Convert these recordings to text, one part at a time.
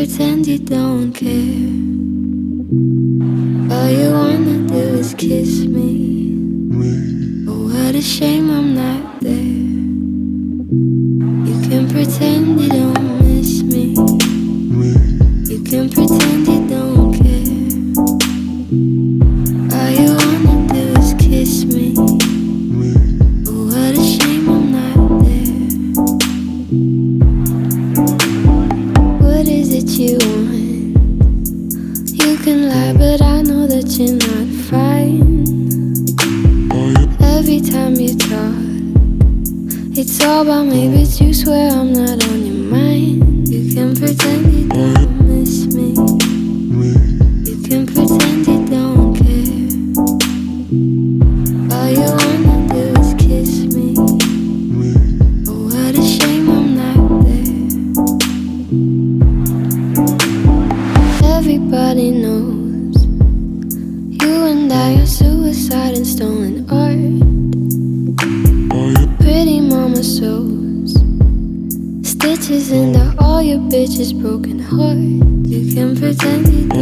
Pretend you don't care. All you wanna do is kiss me. Oh, what a shame I'm not there. you're not fine. Every time you talk, it's all about But you swear I'm not. souls. Stitches in the all your bitches' broken heart. You can pretend you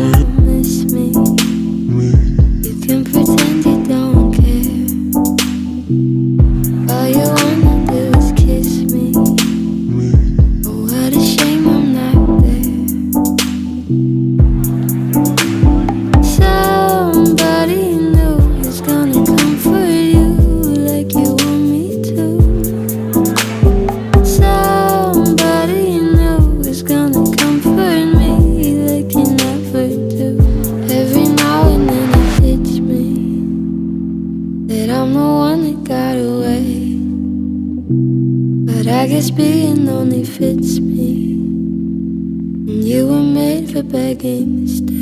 I guess being lonely fits me. And you were made for begging to stay.